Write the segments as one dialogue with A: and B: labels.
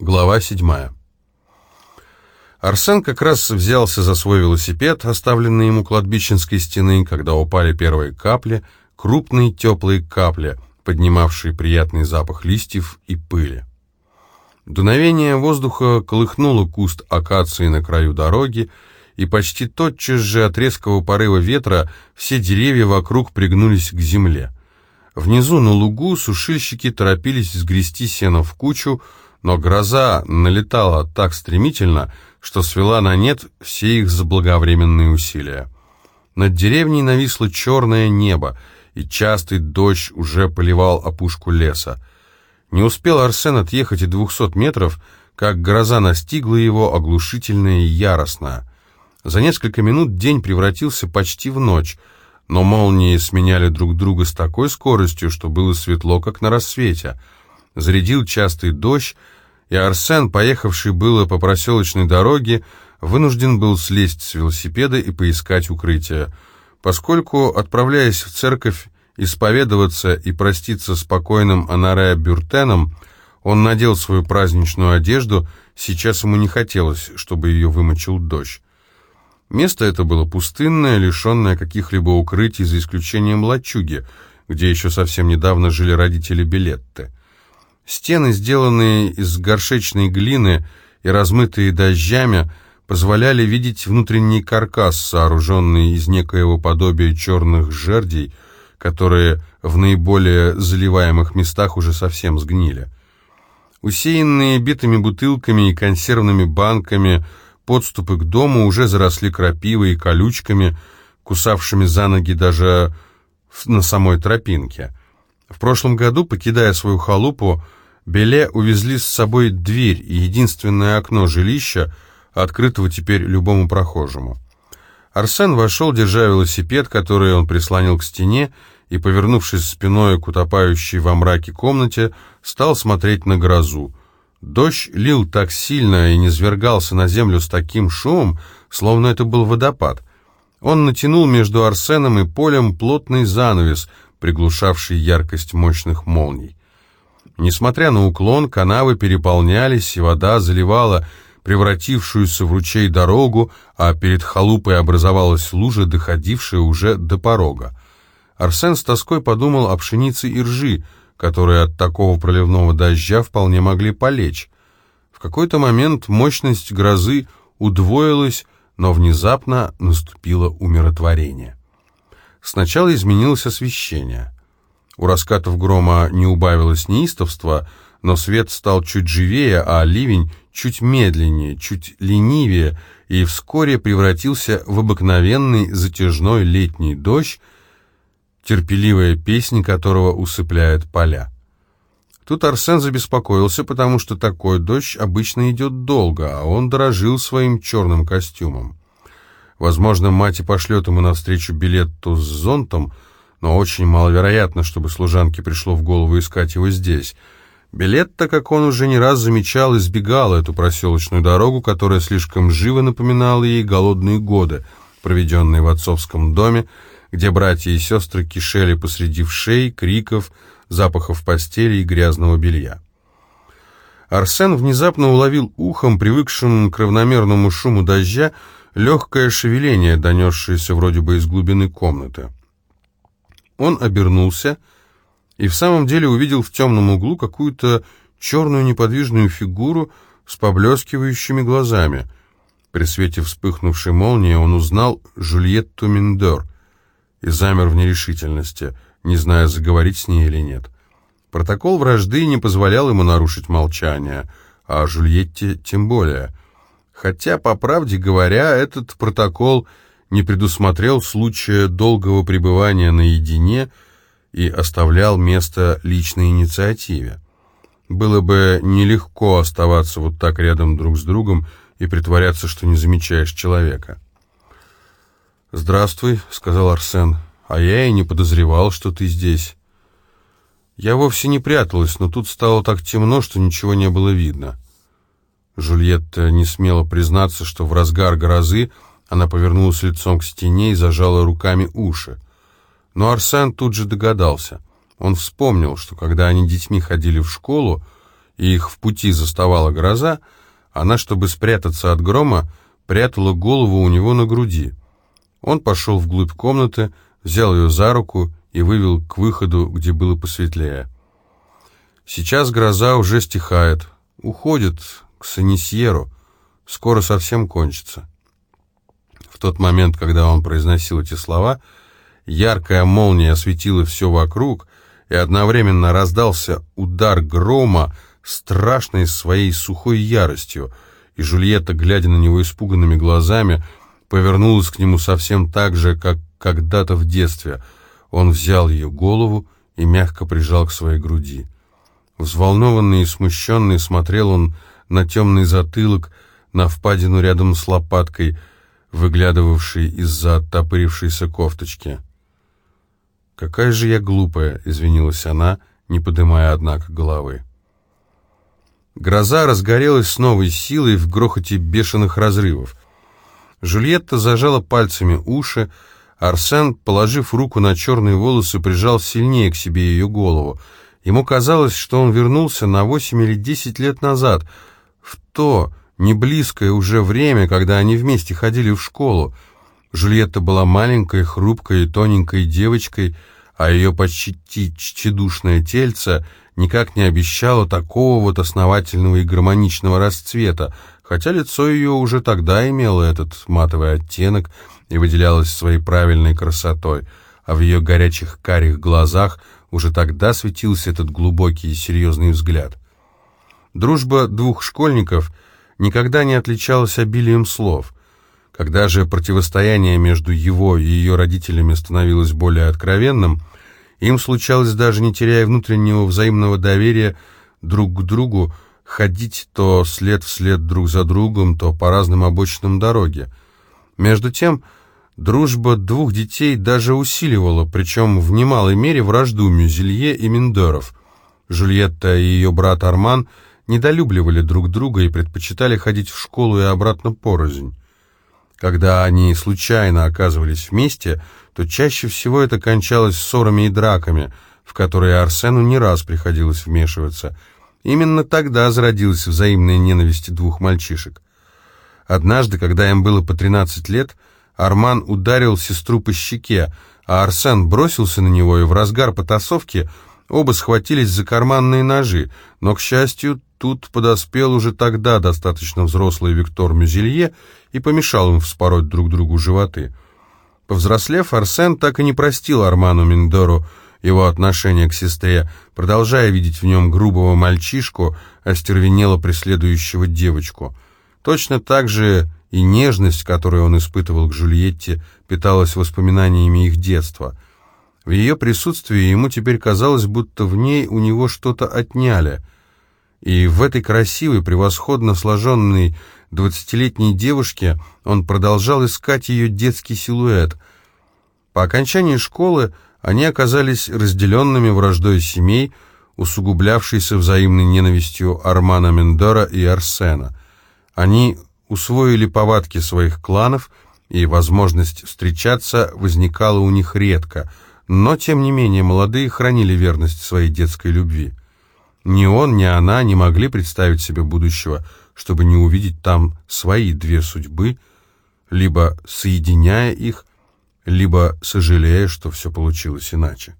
A: Глава седьмая. Арсен как раз взялся за свой велосипед, оставленный ему кладбищенской стены, когда упали первые капли, крупные теплые капли, поднимавшие приятный запах листьев и пыли. Дуновение воздуха колыхнуло куст акации на краю дороги, и почти тотчас же от резкого порыва ветра все деревья вокруг пригнулись к земле. Внизу на лугу сушильщики торопились сгрести сено в кучу, но гроза налетала так стремительно, что свела на нет все их заблаговременные усилия. Над деревней нависло черное небо, и частый дождь уже поливал опушку леса. Не успел Арсен отъехать и двухсот метров, как гроза настигла его оглушительная и яростная. За несколько минут день превратился почти в ночь, но молнии сменяли друг друга с такой скоростью, что было светло, как на рассвете — зарядил частый дождь, и Арсен, поехавший было по проселочной дороге, вынужден был слезть с велосипеда и поискать укрытие. Поскольку, отправляясь в церковь исповедоваться и проститься с покойным Анаре Бюртеном, он надел свою праздничную одежду, сейчас ему не хотелось, чтобы ее вымочил дождь. Место это было пустынное, лишенное каких-либо укрытий, за исключением лачуги, где еще совсем недавно жили родители Билетты. Стены, сделанные из горшечной глины и размытые дождями, позволяли видеть внутренний каркас, сооруженный из некоего подобия черных жердей, которые в наиболее заливаемых местах уже совсем сгнили. Усеянные битыми бутылками и консервными банками подступы к дому уже заросли крапивой и колючками, кусавшими за ноги даже на самой тропинке. В прошлом году, покидая свою халупу, Беле увезли с собой дверь и единственное окно жилища, открытого теперь любому прохожему. Арсен вошел, держа велосипед, который он прислонил к стене, и, повернувшись спиной к утопающей во мраке комнате, стал смотреть на грозу. Дождь лил так сильно и низвергался на землю с таким шумом, словно это был водопад. Он натянул между Арсеном и полем плотный занавес, приглушавший яркость мощных молний. Несмотря на уклон, канавы переполнялись, и вода заливала превратившуюся в ручей дорогу, а перед халупой образовалась лужа, доходившая уже до порога. Арсен с тоской подумал о пшенице и ржи, которые от такого проливного дождя вполне могли полечь. В какой-то момент мощность грозы удвоилась, но внезапно наступило умиротворение. Сначала изменилось освещение. У раскатов грома не убавилось неистовства, но свет стал чуть живее, а ливень чуть медленнее, чуть ленивее, и вскоре превратился в обыкновенный затяжной летний дождь, терпеливая песня которого усыпляет поля. Тут Арсен забеспокоился, потому что такой дождь обычно идет долго, а он дорожил своим черным костюмом. Возможно, мать и пошлет ему навстречу билету с зонтом, но очень маловероятно, чтобы служанке пришло в голову искать его здесь. Билет-то, как он уже не раз замечал, избегал эту проселочную дорогу, которая слишком живо напоминала ей голодные годы, проведенные в отцовском доме, где братья и сестры кишели посреди вшей, криков, запахов постели и грязного белья. Арсен внезапно уловил ухом, привыкшим к равномерному шуму дождя, легкое шевеление, донесшееся вроде бы из глубины комнаты. Он обернулся и в самом деле увидел в темном углу какую-то черную неподвижную фигуру с поблескивающими глазами. При свете вспыхнувшей молнии он узнал Жюльетту Миндер и замер в нерешительности, не зная, заговорить с ней или нет. Протокол вражды не позволял ему нарушить молчание, а Жюльетте тем более. Хотя, по правде говоря, этот протокол — не предусмотрел случая долгого пребывания наедине и оставлял место личной инициативе. Было бы нелегко оставаться вот так рядом друг с другом и притворяться, что не замечаешь человека. «Здравствуй», — сказал Арсен, — «а я и не подозревал, что ты здесь». Я вовсе не пряталась, но тут стало так темно, что ничего не было видно. Жульетта не смела признаться, что в разгар грозы она повернулась лицом к стене и зажала руками уши. Но Арсен тут же догадался. Он вспомнил, что когда они детьми ходили в школу, и их в пути заставала гроза, она, чтобы спрятаться от грома, прятала голову у него на груди. Он пошел вглубь комнаты, взял ее за руку и вывел к выходу, где было посветлее. Сейчас гроза уже стихает, уходит к Санисьеру, скоро совсем кончится. В тот момент, когда он произносил эти слова, яркая молния осветила все вокруг, и одновременно раздался удар грома, страшной своей сухой яростью, и Жульетта, глядя на него испуганными глазами, повернулась к нему совсем так же, как когда-то в детстве. Он взял ее голову и мягко прижал к своей груди. Взволнованный и смущенный смотрел он на темный затылок, на впадину рядом с лопаткой, выглядывавшей из-за оттопырившейся кофточки. «Какая же я глупая!» — извинилась она, не поднимая, однако, головы. Гроза разгорелась с новой силой в грохоте бешеных разрывов. Жульетта зажала пальцами уши, Арсен, положив руку на черные волосы, прижал сильнее к себе ее голову. Ему казалось, что он вернулся на восемь или десять лет назад, в то неблизкое уже время, когда они вместе ходили в школу. Жульетта была маленькой, хрупкой и тоненькой девочкой, а ее почти тщедушное тельце никак не обещало такого вот основательного и гармоничного расцвета, хотя лицо ее уже тогда имело этот матовый оттенок и выделялось своей правильной красотой, а в ее горячих карих глазах уже тогда светился этот глубокий и серьезный взгляд. Дружба двух школьников никогда не отличалась обилием слов. Когда же противостояние между его и ее родителями становилось более откровенным, им случалось даже не теряя внутреннего взаимного доверия друг к другу, ходить то след вслед друг за другом, то по разным обочинам дороги. Между тем, дружба двух детей даже усиливала, причем в немалой мере вражду Мюзелье и Миндоров. Жульетта и ее брат Арман недолюбливали друг друга и предпочитали ходить в школу и обратно порознь. Когда они случайно оказывались вместе, то чаще всего это кончалось ссорами и драками, в которые Арсену не раз приходилось вмешиваться. Именно тогда зародилась взаимная ненависть двух мальчишек. Однажды, когда им было по 13 лет, Арман ударил сестру по щеке, а Арсен бросился на него, и в разгар потасовки оба схватились за карманные ножи, но, к счастью, тут подоспел уже тогда достаточно взрослый Виктор Мюзелье и помешал им вспороть друг другу животы. Повзрослев, Арсен так и не простил Арману Миндору его отношение к сестре, продолжая видеть в нем грубого мальчишку, остервенело преследующего девочку. Точно так же и нежность, которую он испытывал к Жульетте, питалась воспоминаниями их детства. В ее присутствии ему теперь казалось, будто в ней у него что-то отняли. И в этой красивой, превосходно сложенной двадцатилетней девушке он продолжал искать ее детский силуэт. По окончании школы они оказались разделенными враждой семей, усугублявшейся взаимной ненавистью Армана Мендора и Арсена. Они усвоили повадки своих кланов, и возможность встречаться возникала у них редко, но, тем не менее, молодые хранили верность своей детской любви. Ни он, ни она не могли представить себе будущего, чтобы не увидеть там свои две судьбы, либо соединяя их, либо сожалея, что все получилось иначе.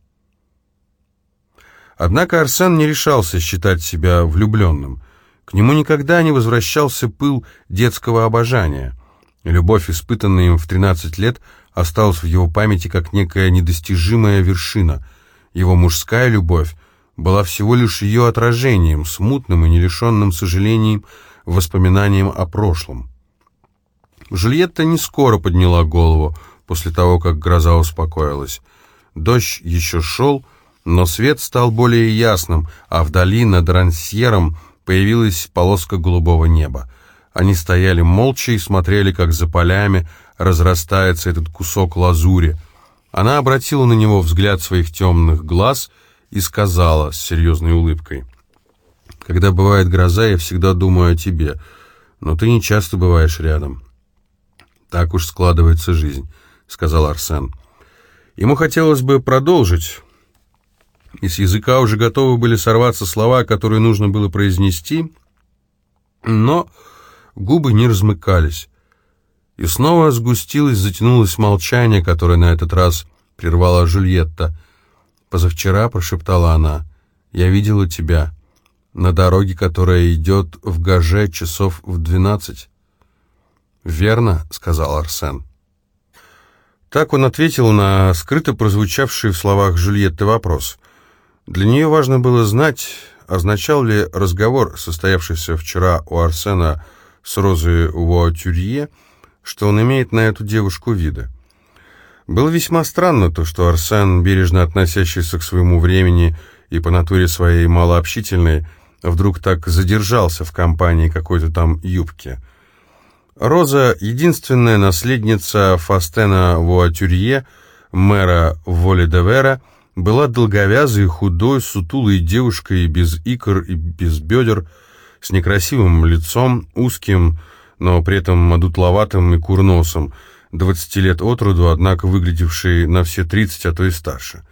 A: Однако Арсен не решался считать себя влюбленным. К нему никогда не возвращался пыл детского обожания. Любовь, испытанная им в 13 лет, осталась в его памяти как некая недостижимая вершина. Его мужская любовь была всего лишь ее отражением, смутным и не лишенным сожалением, воспоминанием о прошлом. Жульетта не скоро подняла голову после того, как гроза успокоилась. Дождь еще шел, но свет стал более ясным, а вдали над Рансьером появилась полоска голубого неба. Они стояли молча и смотрели, как за полями разрастается этот кусок лазури. Она обратила на него взгляд своих темных глаз и сказала с серьезной улыбкой, «Когда бывает гроза, я всегда думаю о тебе, но ты не часто бываешь рядом. Так уж складывается жизнь», — сказал Арсен. Ему хотелось бы продолжить, и с языка уже готовы были сорваться слова, которые нужно было произнести, но губы не размыкались. И снова сгустилось, затянулось молчание, которое на этот раз прервала Жюльетта. «Позавчера», — прошептала она, — «я видела тебя на дороге, которая идет в Гаже часов в двенадцать». «Верно», — сказал Арсен. Так он ответил на скрыто прозвучавший в словах Жюльетты вопрос. Для нее важно было знать, означал ли разговор, состоявшийся вчера у Арсена с Розой Уатюрье, что он имеет на эту девушку виды. Было весьма странно то, что Арсен, бережно относящийся к своему времени и по натуре своей малообщительной, вдруг так задержался в компании какой-то там юбки. Роза — единственная наследница Фастена Вуатюрье, мэра Воли-де-Вера, была долговязой, худой, сутулой девушкой без икр и без бедер, с некрасивым лицом, узким, но при этом одутловатым и курносом, 20 лет от роду, однако выглядевший на все 30, а то и старше.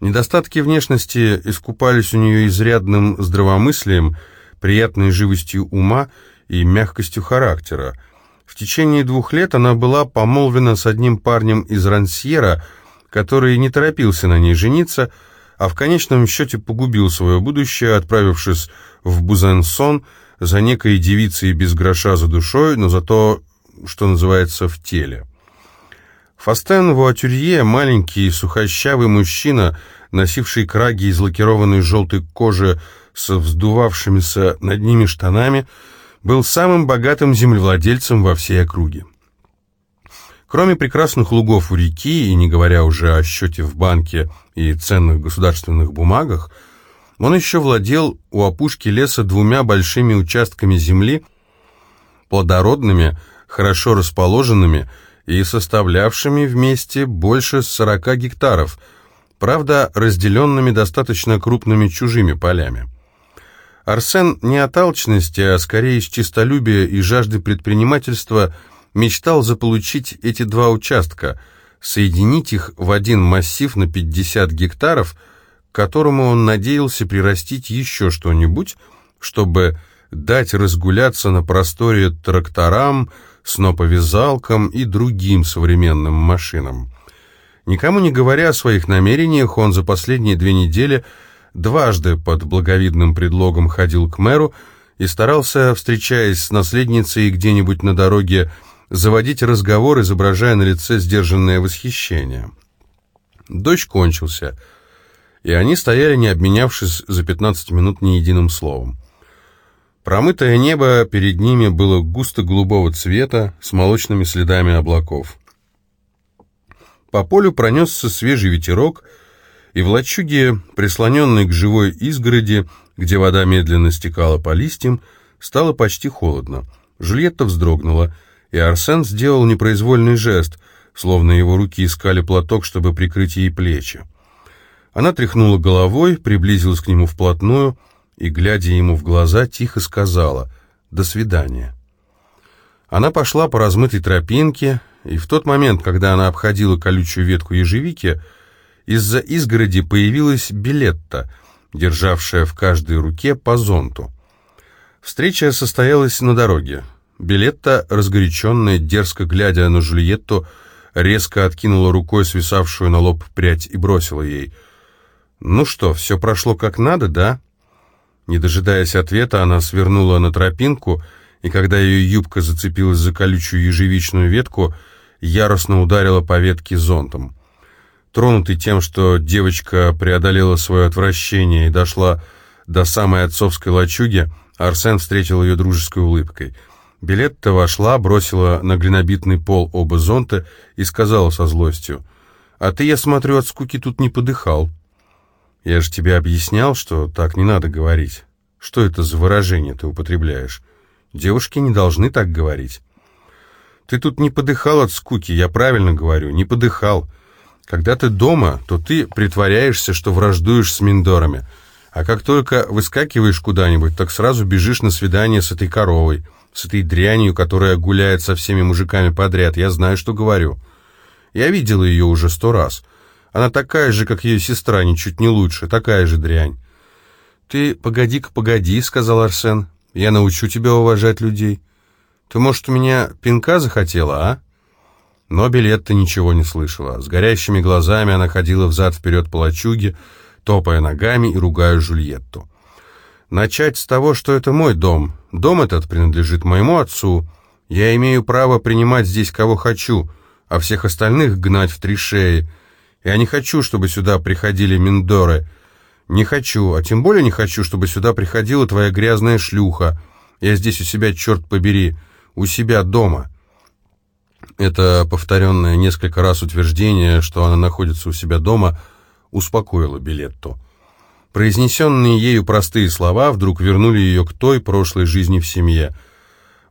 A: Недостатки внешности искупались у нее изрядным здравомыслием, приятной живостью ума и мягкостью характера. В течение двух лет она была помолвлена с одним парнем из Рансьера, который не торопился на ней жениться, а в конечном счете погубил свое будущее, отправившись в Бузансон за некой девицей без гроша за душой, но зато, что называется, в теле. Фастен Вуатюрье, маленький сухощавый мужчина, носивший краги из лакированной желтой кожи с вздувавшимися над ними штанами, был самым богатым землевладельцем во всей округе. Кроме прекрасных лугов у реки, и не говоря уже о счете в банке и ценных государственных бумагах, он еще владел у опушки леса двумя большими участками земли, плодородными, хорошо расположенными, и составлявшими вместе больше 40 гектаров, правда, разделенными достаточно крупными чужими полями. Арсен не от алчности, а скорее из честолюбия и жажды предпринимательства мечтал заполучить эти два участка, соединить их в один массив на 50 гектаров, к которому он надеялся прирастить еще что-нибудь, чтобы дать разгуляться на просторе тракторам, сноповязалкам и другим современным машинам. Никому не говоря о своих намерениях, он за последние две недели дважды под благовидным предлогом ходил к мэру и старался, встречаясь с наследницей где-нибудь на дороге, заводить разговор, изображая на лице сдержанное восхищение. Дождь кончился, и они стояли, не обменявшись за 15 минут ни единым словом. Промытое небо перед ними было густо-голубого цвета с молочными следами облаков. По полю пронесся свежий ветерок, и в лачуге, прислоненной к живой изгороди, где вода медленно стекала по листьям, стало почти холодно. Жульетта вздрогнула, и Арсен сделал непроизвольный жест, словно его руки искали платок, чтобы прикрыть ей плечи. Она тряхнула головой, приблизилась к нему вплотную — и, глядя ему в глаза, тихо сказала «До свидания». Она пошла по размытой тропинке, и в тот момент, когда она обходила колючую ветку ежевики, из-за изгороди появилась билетта, державшая в каждой руке по зонту. Встреча состоялась на дороге. Билетта, разгоряченная, дерзко глядя на Жульетту, резко откинула рукой свисавшую на лоб прядь и бросила ей. «Ну что, все прошло как надо, да?» Не дожидаясь ответа, она свернула на тропинку, и когда ее юбка зацепилась за колючую ежевичную ветку, яростно ударила по ветке зонтом. Тронутый тем, что девочка преодолела свое отвращение и дошла до самой отцовской лачуги, Арсен встретил ее дружеской улыбкой. Билетта вошла, бросила на глинобитный пол оба зонта и сказала со злостью, «А ты, я смотрю, от скуки тут не подыхал». Я же тебе объяснял, что так не надо говорить. Что это за выражение ты употребляешь? Девушки не должны так говорить. Ты тут не подыхал от скуки, я правильно говорю, не подыхал. Когда ты дома, то ты притворяешься, что враждуешь с миндорами. А как только выскакиваешь куда-нибудь, так сразу бежишь на свидание с этой коровой, с этой дрянью, которая гуляет со всеми мужиками подряд. Я знаю, что говорю. Я видела ее уже сто раз. Она такая же, как ее сестра, ничуть не лучше, такая же дрянь. «Ты погоди-ка, погоди», — сказал Арсен. «Я научу тебя уважать людей. Ты, может, у меня пинка захотела, а?» Но Билетта ничего не слышала. С горящими глазами она ходила взад-вперед по лачуге, топая ногами и ругая Жульетту. «Начать с того, что это мой дом. Дом этот принадлежит моему отцу. Я имею право принимать здесь кого хочу, а всех остальных гнать в три шеи. Я не хочу, чтобы сюда приходили миндоры». «Не хочу, а тем более не хочу, чтобы сюда приходила твоя грязная шлюха. Я здесь у себя, черт побери, у себя дома». Это повторенное несколько раз утверждение, что она находится у себя дома, успокоило Билетту. Произнесенные ею простые слова вдруг вернули ее к той прошлой жизни в семье.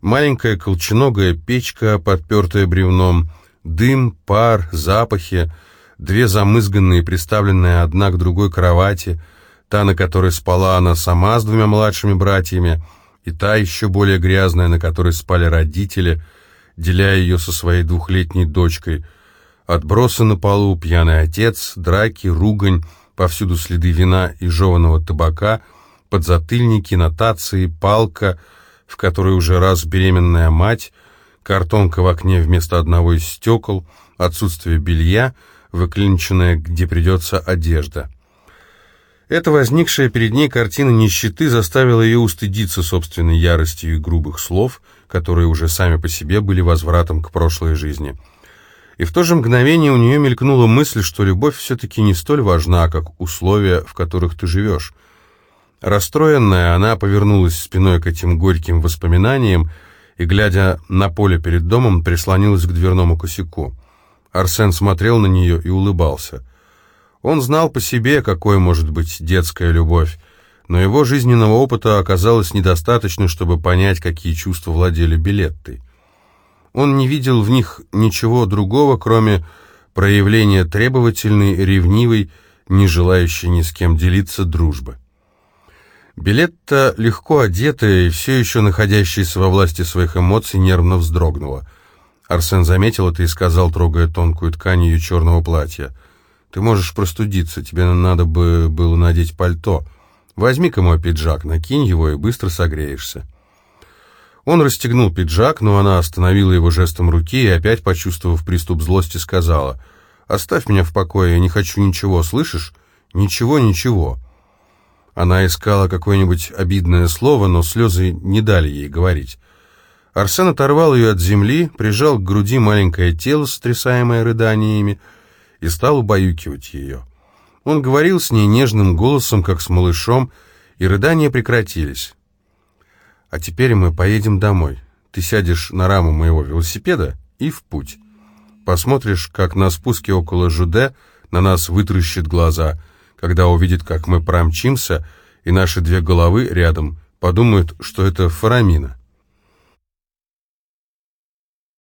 A: Маленькая колченогая печка, подпертая бревном, дым, пар, запахи — две замызганные, приставленные одна к другой кровати, та, на которой спала она сама с двумя младшими братьями, и та еще более грязная, на которой спали родители, деля ее со своей двухлетней дочкой. Отбросы на полу, пьяный отец, драки, ругань, повсюду следы вина и жеваного табака, подзатыльники, нотации, палка, в которой уже раз беременная мать, картонка в окне вместо одного из стекол, отсутствие белья — выклинченная, где придется одежда. Эта возникшая перед ней картина нищеты заставила ее устыдиться собственной яростью и грубых слов, которые уже сами по себе были возвратом к прошлой жизни. И в то же мгновение у нее мелькнула мысль, что любовь все-таки не столь важна, как условия, в которых ты живешь. Расстроенная, она повернулась спиной к этим горьким воспоминаниям и, глядя на поле перед домом, прислонилась к дверному косяку. Арсен смотрел на нее и улыбался. Он знал по себе, какой может быть детская любовь, но его жизненного опыта оказалось недостаточно, чтобы понять, какие чувства владели Билеттой. Он не видел в них ничего другого, кроме проявления требовательной, ревнивой, не желающей ни с кем делиться дружбы. Билетта, легко одетая и все еще находящаяся во власти своих эмоций, нервно вздрогнула — Арсен заметил это и сказал, трогая тонкую ткань ее черного платья. «Ты можешь простудиться, тебе надо бы было надеть пальто. Возьми-ка мой пиджак, накинь его и быстро согреешься». Он расстегнул пиджак, но она остановила его жестом руки и, опять почувствовав приступ злости, сказала, «Оставь меня в покое, я не хочу ничего, слышишь? Ничего, ничего». Она искала какое-нибудь обидное слово, но слезы не дали ей говорить. Арсен оторвал ее от земли, прижал к груди маленькое тело, сотрясаемое рыданиями, и стал убаюкивать ее. Он говорил с ней нежным голосом, как с малышом, и рыдания прекратились. «А теперь мы поедем домой. Ты сядешь на раму моего велосипеда и в путь. Посмотришь, как на спуске около Жуде на нас вытрущит глаза, когда увидит, как мы промчимся, и наши две головы рядом подумают, что это Фарамина.